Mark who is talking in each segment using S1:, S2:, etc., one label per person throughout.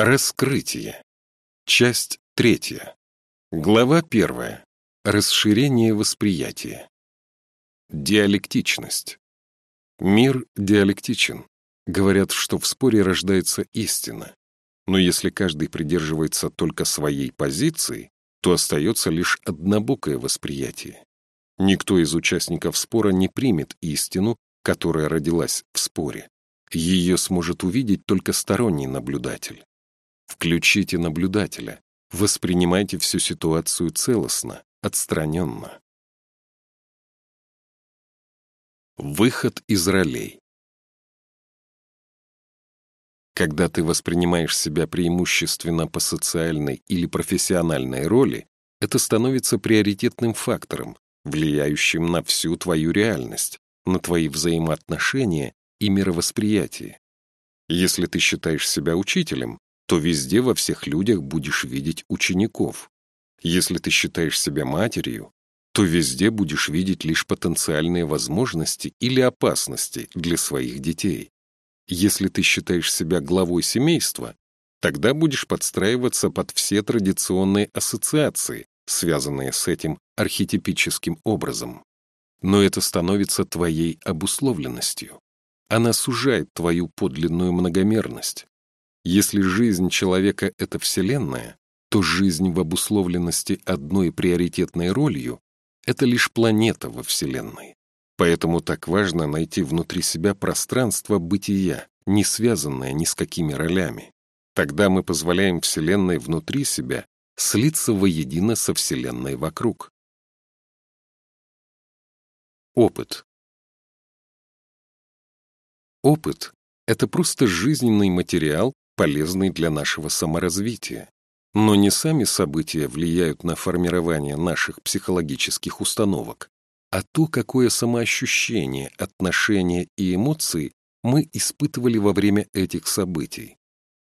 S1: Раскрытие. Часть третья. Глава первая. Расширение восприятия. Диалектичность. Мир диалектичен. Говорят, что в споре рождается истина. Но если каждый придерживается только своей позиции, то остается лишь однобокое восприятие. Никто из участников спора не примет истину, которая родилась в споре. Ее сможет увидеть только сторонний наблюдатель. Включите наблюдателя, воспринимайте всю ситуацию целостно, отстраненно. Выход из ролей. Когда ты воспринимаешь себя преимущественно по социальной или профессиональной роли, это становится приоритетным фактором, влияющим на всю твою реальность, на твои взаимоотношения и мировосприятие. Если ты считаешь себя учителем, то везде во всех людях будешь видеть учеников. Если ты считаешь себя матерью, то везде будешь видеть лишь потенциальные возможности или опасности для своих детей. Если ты считаешь себя главой семейства, тогда будешь подстраиваться под все традиционные ассоциации, связанные с этим архетипическим образом. Но это становится твоей обусловленностью. Она сужает твою подлинную многомерность. Если жизнь человека — это Вселенная, то жизнь в обусловленности одной приоритетной ролью — это лишь планета во Вселенной. Поэтому так важно найти внутри себя пространство бытия, не связанное ни с какими ролями. Тогда мы позволяем Вселенной внутри себя слиться воедино со Вселенной вокруг. Опыт. Опыт — это просто жизненный материал, полезный для нашего саморазвития. Но не сами события влияют на формирование наших психологических установок, а то, какое самоощущение, отношения и эмоции мы испытывали во время этих событий.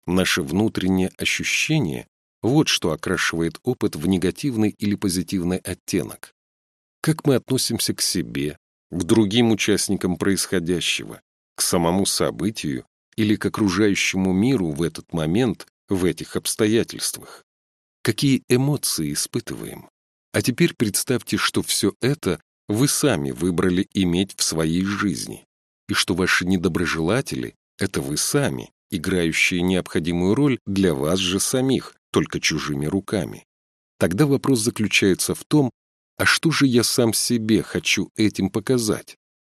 S1: Наше внутреннее ощущение — вот что окрашивает опыт в негативный или позитивный оттенок как мы относимся к себе, к другим участникам происходящего, к самому событию или к окружающему миру в этот момент, в этих обстоятельствах. Какие эмоции испытываем? А теперь представьте, что все это вы сами выбрали иметь в своей жизни, и что ваши недоброжелатели — это вы сами, играющие необходимую роль для вас же самих, только чужими руками. Тогда вопрос заключается в том, а что же я сам себе хочу этим показать?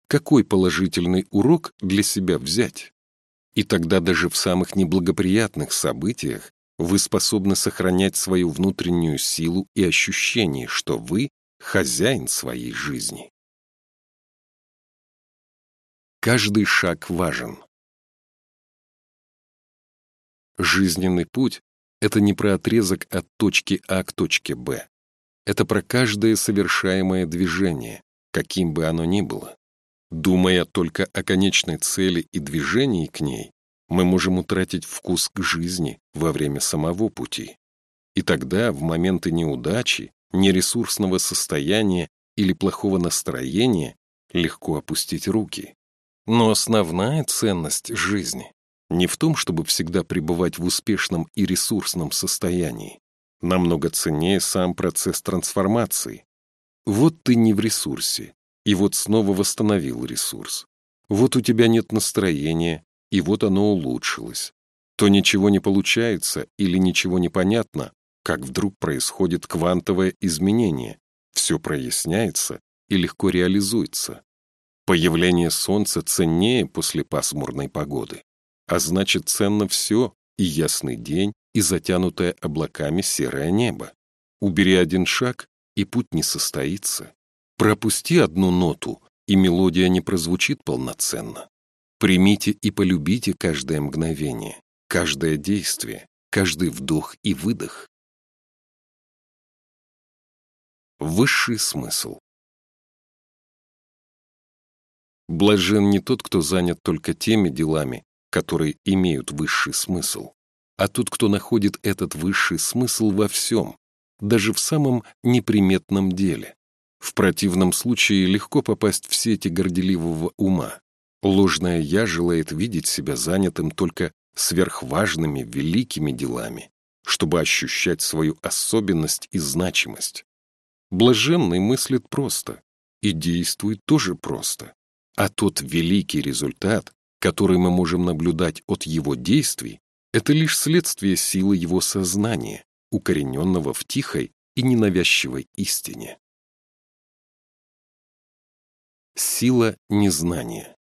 S1: Какой положительный урок для себя взять? И тогда даже в самых неблагоприятных событиях вы способны сохранять свою внутреннюю силу и ощущение, что вы хозяин своей жизни. Каждый шаг важен. Жизненный путь — это не про отрезок от точки А к точке Б. Это про каждое совершаемое движение, каким бы оно ни было. Думая только о конечной цели и движении к ней, мы можем утратить вкус к жизни во время самого пути. И тогда, в моменты неудачи, нересурсного состояния или плохого настроения, легко опустить руки. Но основная ценность жизни не в том, чтобы всегда пребывать в успешном и ресурсном состоянии, Намного ценнее сам процесс трансформации. Вот ты не в ресурсе, и вот снова восстановил ресурс. Вот у тебя нет настроения, и вот оно улучшилось. То ничего не получается или ничего не понятно, как вдруг происходит квантовое изменение, все проясняется и легко реализуется. Появление солнца ценнее после пасмурной погоды. А значит, ценно все, и ясный день, и затянутое облаками серое небо. Убери один шаг, и путь не состоится. Пропусти одну ноту, и мелодия не прозвучит полноценно. Примите и полюбите каждое мгновение, каждое действие, каждый вдох и выдох. Высший смысл Блажен не тот, кто занят только теми делами, которые имеют высший смысл, а тот, кто находит этот высший смысл во всем, даже в самом неприметном деле. В противном случае легко попасть в сети горделивого ума. Ложное «я» желает видеть себя занятым только сверхважными, великими делами, чтобы ощущать свою особенность и значимость. Блаженный мыслит просто и действует тоже просто, а тот великий результат, который мы можем наблюдать от его действий, это лишь следствие силы его сознания, укорененного в тихой и ненавязчивой истине. Сила незнания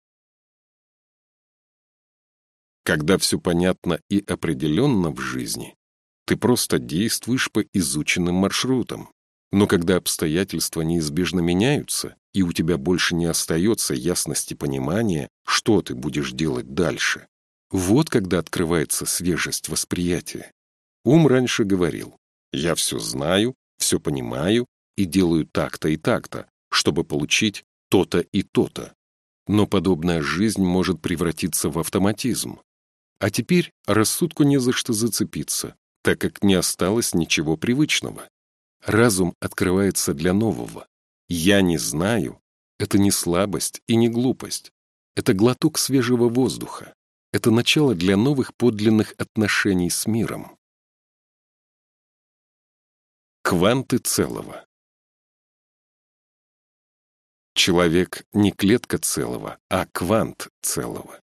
S1: Когда все понятно и определенно в жизни, ты просто действуешь по изученным маршрутам. Но когда обстоятельства неизбежно меняются, и у тебя больше не остается ясности понимания, что ты будешь делать дальше, вот когда открывается свежесть восприятия. Ум раньше говорил, я все знаю, все понимаю и делаю так-то и так-то, чтобы получить то-то и то-то. Но подобная жизнь может превратиться в автоматизм. А теперь рассудку не за что зацепиться, так как не осталось ничего привычного. Разум открывается для нового. «Я не знаю» — это не слабость и не глупость. Это глоток свежего воздуха. Это начало для новых подлинных отношений с миром. Кванты целого Человек не клетка целого, а квант целого.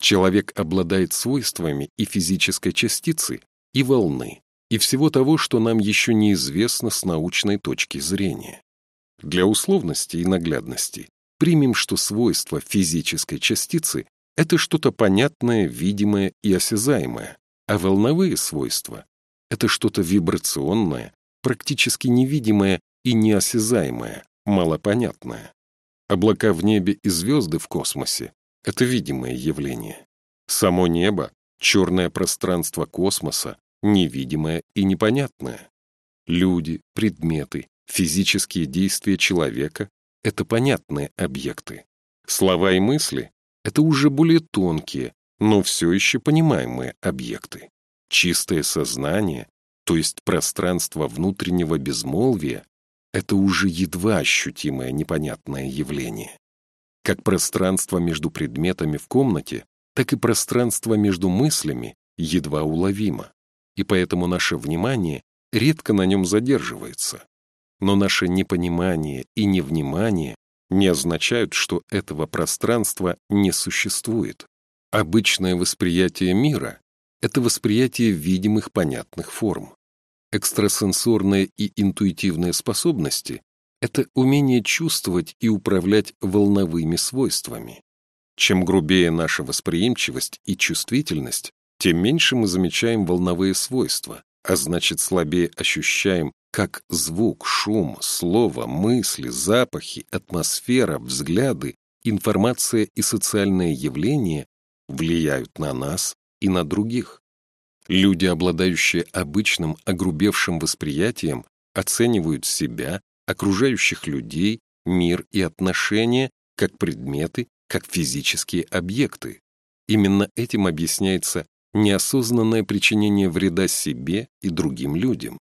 S1: Человек обладает свойствами и физической частицы, и волны, и всего того, что нам еще неизвестно с научной точки зрения. Для условности и наглядности примем, что свойства физической частицы это что-то понятное, видимое и осязаемое, а волновые свойства — это что-то вибрационное, практически невидимое и неосязаемое, малопонятное. Облака в небе и звезды в космосе — это видимое явление. Само небо, черное пространство космоса, невидимое и непонятное. Люди, предметы, физические действия человека — это понятные объекты. Слова и мысли это уже более тонкие, но все еще понимаемые объекты. Чистое сознание, то есть пространство внутреннего безмолвия, это уже едва ощутимое непонятное явление. Как пространство между предметами в комнате, так и пространство между мыслями едва уловимо, и поэтому наше внимание редко на нем задерживается. Но наше непонимание и невнимание не означают, что этого пространства не существует. Обычное восприятие мира — это восприятие видимых понятных форм. Экстрасенсорные и интуитивные способности — это умение чувствовать и управлять волновыми свойствами. Чем грубее наша восприимчивость и чувствительность, тем меньше мы замечаем волновые свойства, а значит слабее ощущаем как звук, шум, слово, мысли, запахи, атмосфера, взгляды, информация и социальные явления влияют на нас и на других. Люди, обладающие обычным огрубевшим восприятием, оценивают себя, окружающих людей, мир и отношения как предметы, как физические объекты. Именно этим объясняется неосознанное причинение вреда себе и другим людям.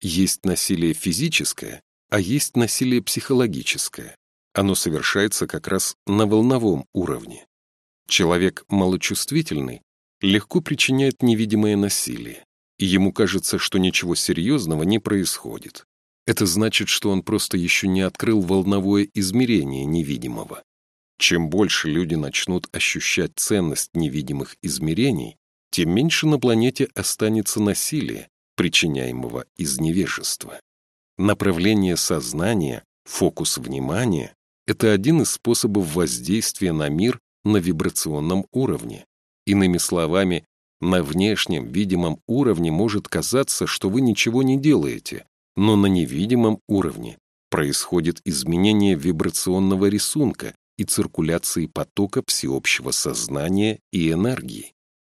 S1: Есть насилие физическое, а есть насилие психологическое. Оно совершается как раз на волновом уровне. Человек малочувствительный легко причиняет невидимое насилие, и ему кажется, что ничего серьезного не происходит. Это значит, что он просто еще не открыл волновое измерение невидимого. Чем больше люди начнут ощущать ценность невидимых измерений, тем меньше на планете останется насилия, причиняемого из невежества. Направление сознания, фокус внимания — это один из способов воздействия на мир на вибрационном уровне. Иными словами, на внешнем видимом уровне может казаться, что вы ничего не делаете, но на невидимом уровне происходит изменение вибрационного рисунка и циркуляции потока всеобщего сознания и энергии.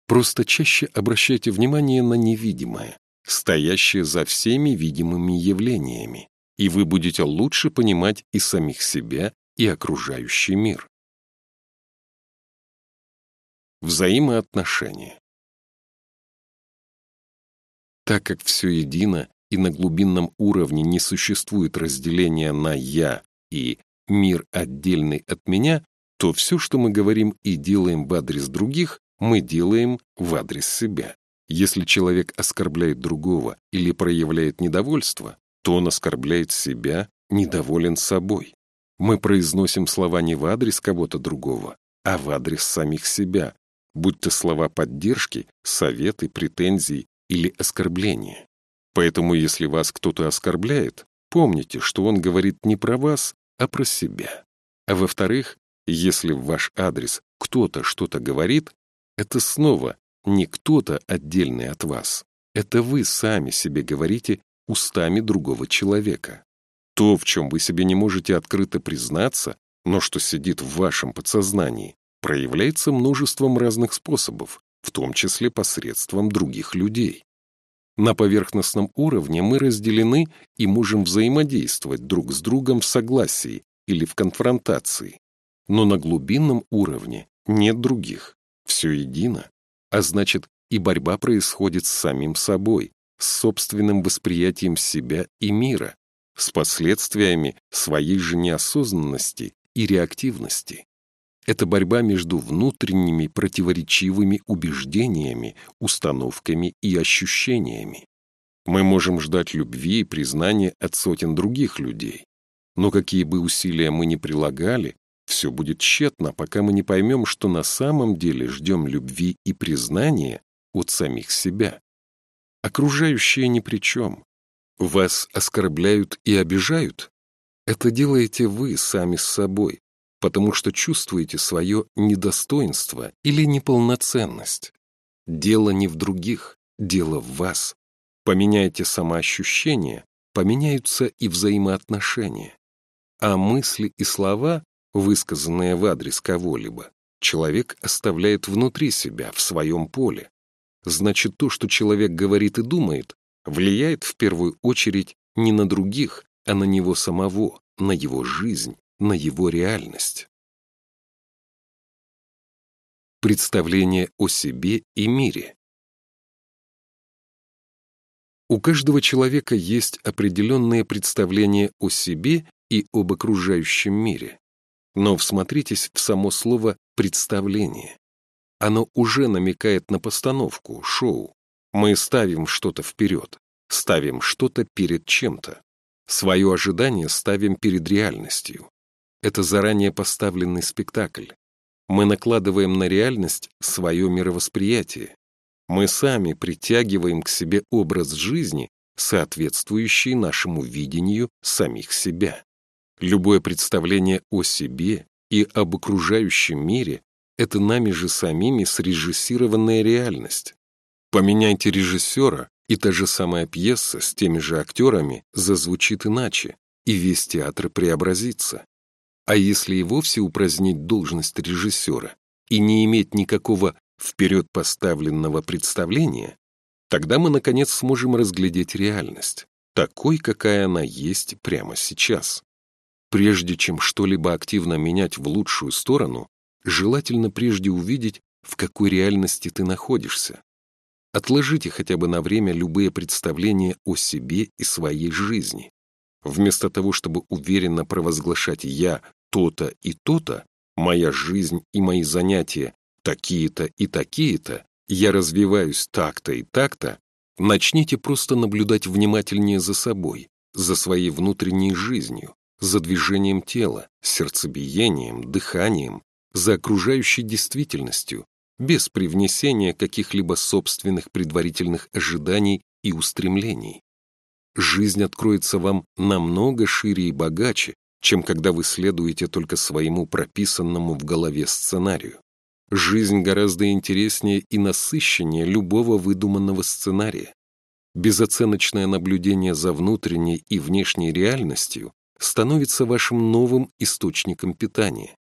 S1: Просто чаще обращайте внимание на невидимое, стоящее за всеми видимыми явлениями, и вы будете лучше понимать и самих себя, и окружающий мир. Взаимоотношения Так как все едино и на глубинном уровне не существует разделения на «я» и «мир отдельный от меня», то все, что мы говорим и делаем в адрес других, мы делаем в адрес себя. Если человек оскорбляет другого или проявляет недовольство, то он оскорбляет себя, недоволен собой. Мы произносим слова не в адрес кого-то другого, а в адрес самих себя, будь то слова поддержки, советы, претензии или оскорбления. Поэтому если вас кто-то оскорбляет, помните, что он говорит не про вас, а про себя. А во-вторых, если в ваш адрес кто-то что-то говорит, это снова не кто-то отдельный от вас. Это вы сами себе говорите устами другого человека. То, в чем вы себе не можете открыто признаться, но что сидит в вашем подсознании, проявляется множеством разных способов, в том числе посредством других людей. На поверхностном уровне мы разделены и можем взаимодействовать друг с другом в согласии или в конфронтации. Но на глубинном уровне нет других, все едино, а значит и борьба происходит с самим собой, с собственным восприятием себя и мира, с последствиями своей же неосознанности и реактивности. Это борьба между внутренними противоречивыми убеждениями, установками и ощущениями. Мы можем ждать любви и признания от сотен других людей. Но какие бы усилия мы ни прилагали, все будет тщетно, пока мы не поймем, что на самом деле ждем любви и признания от самих себя. Окружающие ни при чем. Вас оскорбляют и обижают. Это делаете вы сами с собой, потому что чувствуете свое недостоинство или неполноценность. Дело не в других, дело в вас. Поменяйте самоощущение, поменяются и взаимоотношения. А мысли и слова, высказанные в адрес кого-либо, человек оставляет внутри себя, в своем поле. Значит, то, что человек говорит и думает, влияет в первую очередь не на других, а на него самого, на его жизнь, на его реальность. Представление о себе и мире. У каждого человека есть определенные представления о себе и об окружающем мире. Но всмотритесь в само слово «представление». Оно уже намекает на постановку, шоу. Мы ставим что-то вперед, ставим что-то перед чем-то. Свое ожидание ставим перед реальностью. Это заранее поставленный спектакль. Мы накладываем на реальность свое мировосприятие. Мы сами притягиваем к себе образ жизни, соответствующий нашему видению самих себя. Любое представление о себе и об окружающем мире — это нами же самими срежиссированная реальность. Поменяйте режиссера, и та же самая пьеса с теми же актерами зазвучит иначе, и весь театр преобразится. А если и вовсе упразднить должность режиссера и не иметь никакого вперед поставленного представления, тогда мы, наконец, сможем разглядеть реальность, такой, какая она есть прямо сейчас. Прежде чем что-либо активно менять в лучшую сторону, желательно прежде увидеть, в какой реальности ты находишься. Отложите хотя бы на время любые представления о себе и своей жизни. Вместо того, чтобы уверенно провозглашать «я» то-то и то-то, моя жизнь и мои занятия такие-то и такие-то, я развиваюсь так-то и так-то, начните просто наблюдать внимательнее за собой, за своей внутренней жизнью, за движением тела, сердцебиением, дыханием, за окружающей действительностью, без привнесения каких-либо собственных предварительных ожиданий и устремлений. Жизнь откроется вам намного шире и богаче, чем когда вы следуете только своему прописанному в голове сценарию. Жизнь гораздо интереснее и насыщеннее любого выдуманного сценария. Безоценочное наблюдение за внутренней и внешней реальностью становится вашим новым источником питания.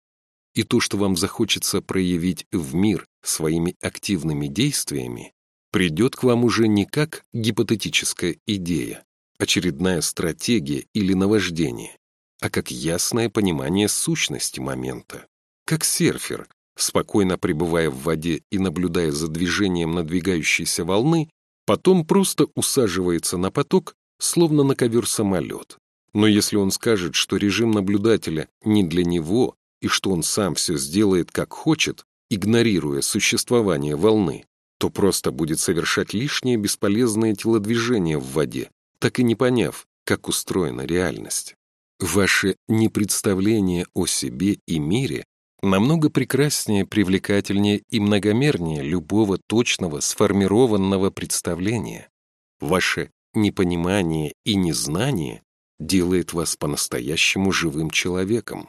S1: И то, что вам захочется проявить в мир своими активными действиями, придет к вам уже не как гипотетическая идея, очередная стратегия или наваждение, а как ясное понимание сущности момента. Как серфер, спокойно пребывая в воде и наблюдая за движением надвигающейся волны, потом просто усаживается на поток, словно на ковер-самолет. Но если он скажет, что режим наблюдателя не для него и что он сам все сделает как хочет, игнорируя существование волны, то просто будет совершать лишние бесполезные телодвижения в воде, так и не поняв, как устроена реальность. Ваше непредставление о себе и мире намного прекраснее, привлекательнее и многомернее любого точного сформированного представления. Ваше непонимание и незнание делает вас по-настоящему живым человеком.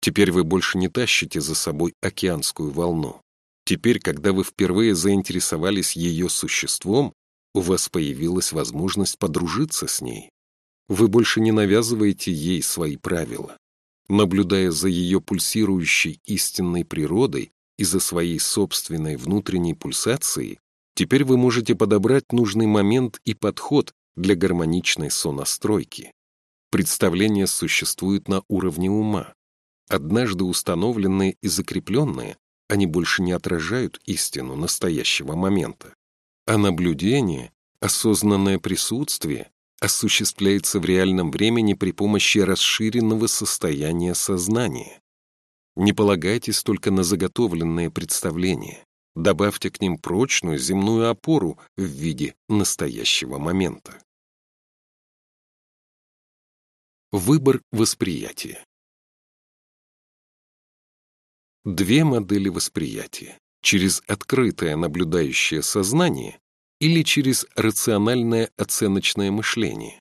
S1: Теперь вы больше не тащите за собой океанскую волну. Теперь, когда вы впервые заинтересовались ее существом, у вас появилась возможность подружиться с ней. Вы больше не навязываете ей свои правила. Наблюдая за ее пульсирующей истинной природой и за своей собственной внутренней пульсацией, теперь вы можете подобрать нужный момент и подход для гармоничной сонастройки. Представления существуют на уровне ума. Однажды установленные и закрепленные, они больше не отражают истину настоящего момента. А наблюдение, осознанное присутствие осуществляется в реальном времени при помощи расширенного состояния сознания. Не полагайтесь только на заготовленные представления. Добавьте к ним прочную земную опору в виде настоящего момента. Выбор восприятия. Две модели восприятия. Через открытое наблюдающее сознание или через рациональное оценочное мышление.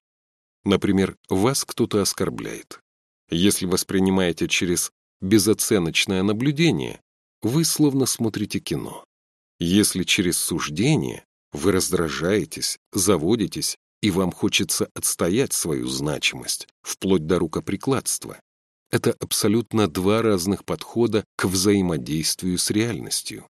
S1: Например, вас кто-то оскорбляет. Если воспринимаете через безоценочное наблюдение, вы словно смотрите кино. Если через суждение, вы раздражаетесь, заводитесь и вам хочется отстоять свою значимость, вплоть до рукоприкладства. Это абсолютно два разных подхода к взаимодействию с реальностью.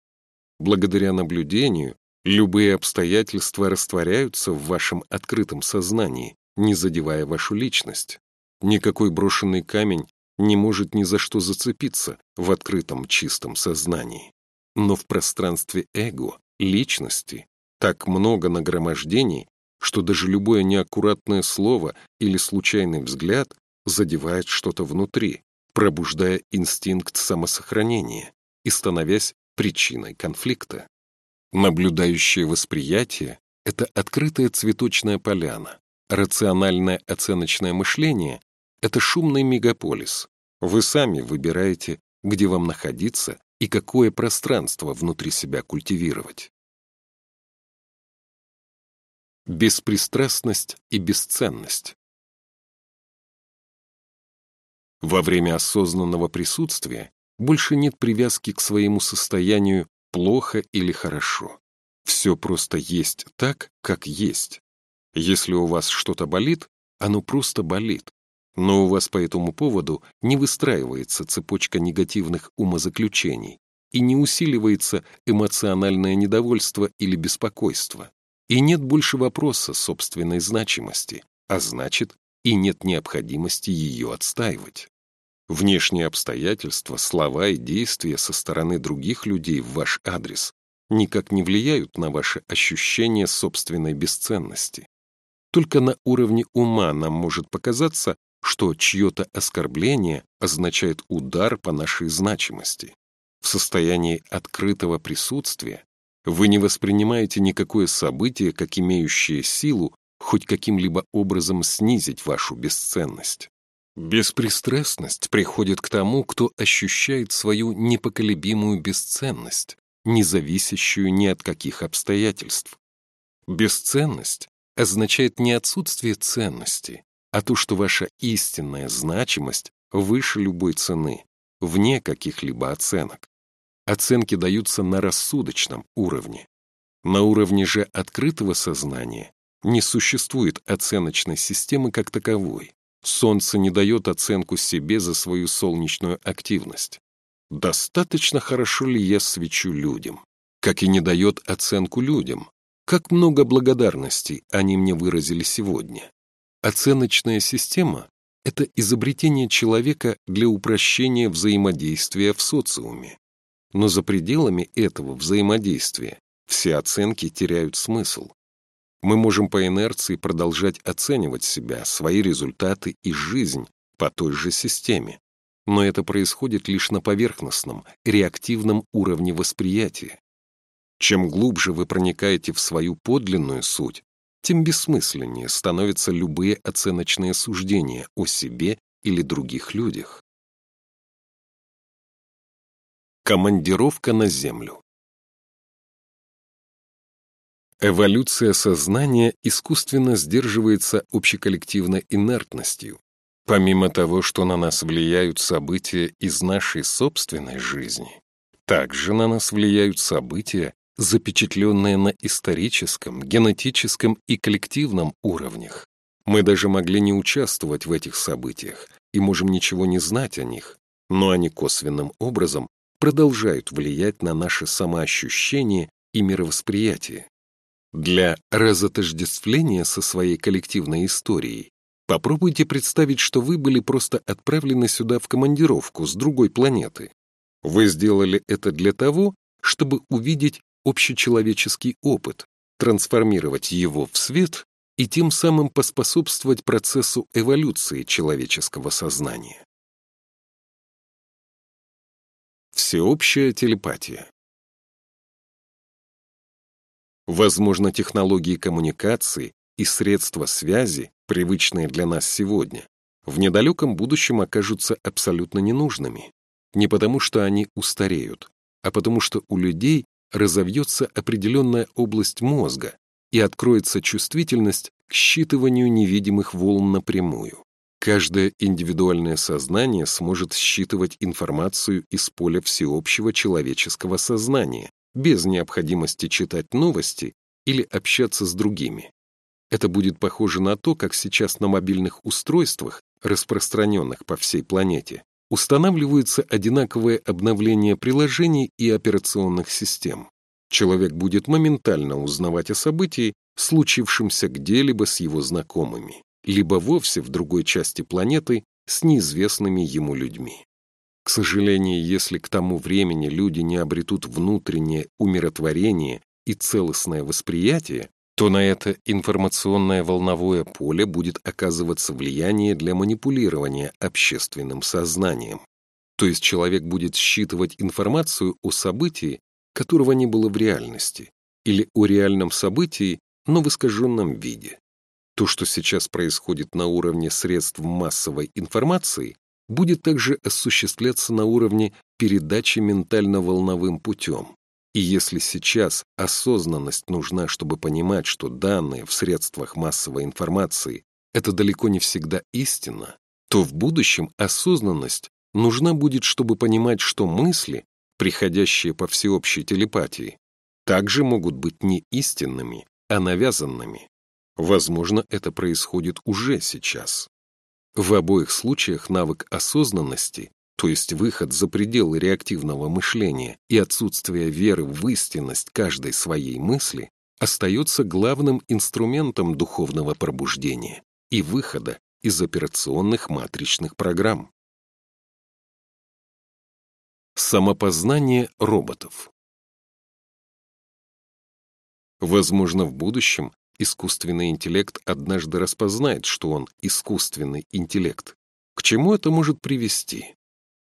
S1: Благодаря наблюдению любые обстоятельства растворяются в вашем открытом сознании, не задевая вашу личность. Никакой брошенный камень не может ни за что зацепиться в открытом чистом сознании. Но в пространстве эго, личности, так много нагромождений, что даже любое неаккуратное слово или случайный взгляд задевает что-то внутри, пробуждая инстинкт самосохранения и становясь причиной конфликта. Наблюдающее восприятие — это открытая цветочная поляна, рациональное оценочное мышление — это шумный мегаполис. Вы сами выбираете, где вам находиться и какое пространство внутри себя культивировать. Беспристрастность и бесценность. Во время осознанного присутствия больше нет привязки к своему состоянию плохо или хорошо. Все просто есть так, как есть. Если у вас что-то болит, оно просто болит. Но у вас по этому поводу не выстраивается цепочка негативных умозаключений и не усиливается эмоциональное недовольство или беспокойство. И нет больше вопроса собственной значимости, а значит, и нет необходимости ее отстаивать. Внешние обстоятельства, слова и действия со стороны других людей в ваш адрес никак не влияют на ваше ощущение собственной бесценности. Только на уровне ума нам может показаться, что чье-то оскорбление означает удар по нашей значимости. В состоянии открытого присутствия вы не воспринимаете никакое событие как имеющее силу хоть каким-либо образом снизить вашу бесценность. Беспристрастность приходит к тому, кто ощущает свою непоколебимую бесценность, не зависящую ни от каких обстоятельств. Бесценность означает не отсутствие ценности, а то, что ваша истинная значимость выше любой цены, вне каких-либо оценок. Оценки даются на рассудочном уровне. На уровне же открытого сознания не существует оценочной системы как таковой. Солнце не дает оценку себе за свою солнечную активность. Достаточно хорошо ли я свечу людям? Как и не дает оценку людям. Как много благодарностей они мне выразили сегодня. Оценочная система — это изобретение человека для упрощения взаимодействия в социуме. Но за пределами этого взаимодействия все оценки теряют смысл. Мы можем по инерции продолжать оценивать себя, свои результаты и жизнь по той же системе. но это происходит лишь на поверхностном, реактивном уровне восприятия. Чем глубже вы проникаете в свою подлинную суть, тем бессмысленнее становятся любые оценочные суждения о себе или других людях. Командировка на Землю Эволюция сознания искусственно сдерживается общеколлективной инертностью. Помимо того, что на нас влияют события из нашей собственной жизни, также на нас влияют события, запечатленные на историческом, генетическом и коллективном уровнях. Мы даже могли не участвовать в этих событиях и можем ничего не знать о них, но они косвенным образом продолжают влиять на наше самоощущение и мировосприятие. Для разотождествления со своей коллективной историей попробуйте представить, что вы были просто отправлены сюда в командировку с другой планеты. Вы сделали это для того, чтобы увидеть общечеловеческий опыт, трансформировать его в свет и тем самым поспособствовать процессу эволюции человеческого сознания. Всеобщая телепатия Возможно, технологии коммуникации и средства связи, привычные для нас сегодня, в недалеком будущем окажутся абсолютно ненужными. Не потому, что они устареют, а потому что у людей разовьется определенная область мозга и откроется чувствительность к считыванию невидимых волн напрямую. Каждое индивидуальное сознание сможет считывать информацию из поля всеобщего человеческого сознания, без необходимости читать новости или общаться с другими. Это будет похоже на то, как сейчас на мобильных устройствах, распространенных по всей планете, устанавливаются одинаковые обновления приложений и операционных систем. Человек будет моментально узнавать о событии, случившемся где-либо с его знакомыми, либо вовсе в другой части планеты с неизвестными ему людьми. К сожалению, если к тому времени люди не обретут внутреннее умиротворение и целостное восприятие, то на это информационное волновое поле будет оказываться влияние для манипулирования общественным сознанием. То есть человек будет считывать информацию о событии, которого не было в реальности, или о реальном событии, но в искаженном виде. То, что сейчас происходит на уровне средств массовой информации, будет также осуществляться на уровне передачи ментально-волновым путем. И если сейчас осознанность нужна, чтобы понимать, что данные в средствах массовой информации — это далеко не всегда истина, то в будущем осознанность нужна будет, чтобы понимать, что мысли, приходящие по всеобщей телепатии, также могут быть не истинными, а навязанными. Возможно, это происходит уже сейчас. В обоих случаях навык осознанности, то есть выход за пределы реактивного мышления и отсутствие веры в истинность каждой своей мысли, остается главным инструментом духовного пробуждения и выхода из операционных матричных программ. Самопознание роботов Возможно, в будущем искусственный интеллект однажды распознает, что он искусственный интеллект. К чему это может привести?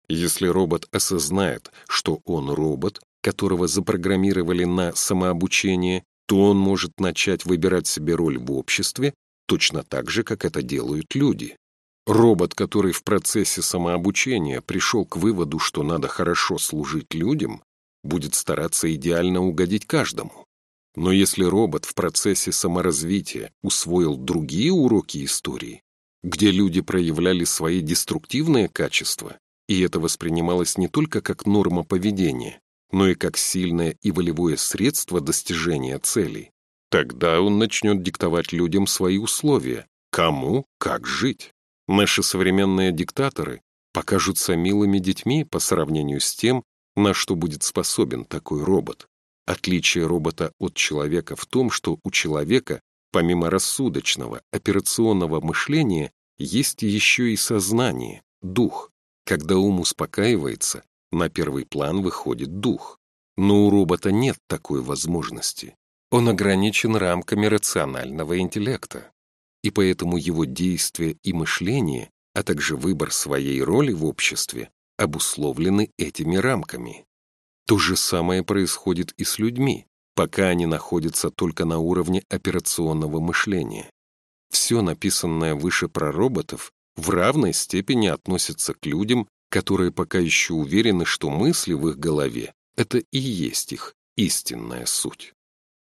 S1: Если робот осознает, что он робот, которого запрограммировали на самообучение, то он может начать выбирать себе роль в обществе точно так же, как это делают люди. Робот, который в процессе самообучения пришел к выводу, что надо хорошо служить людям, будет стараться идеально угодить каждому. Но если робот в процессе саморазвития усвоил другие уроки истории, где люди проявляли свои деструктивные качества, и это воспринималось не только как норма поведения, но и как сильное и волевое средство достижения целей, тогда он начнет диктовать людям свои условия, кому, как жить. Наши современные диктаторы покажутся милыми детьми по сравнению с тем, на что будет способен такой робот. Отличие робота от человека в том, что у человека, помимо рассудочного, операционного мышления, есть еще и сознание, дух. Когда ум успокаивается, на первый план выходит дух. Но у робота нет такой возможности. Он ограничен рамками рационального интеллекта. И поэтому его действия и мышление а также выбор своей роли в обществе обусловлены этими рамками. То же самое происходит и с людьми, пока они находятся только на уровне операционного мышления. Все написанное выше про роботов в равной степени относится к людям, которые пока еще уверены, что мысли в их голове — это и есть их истинная суть.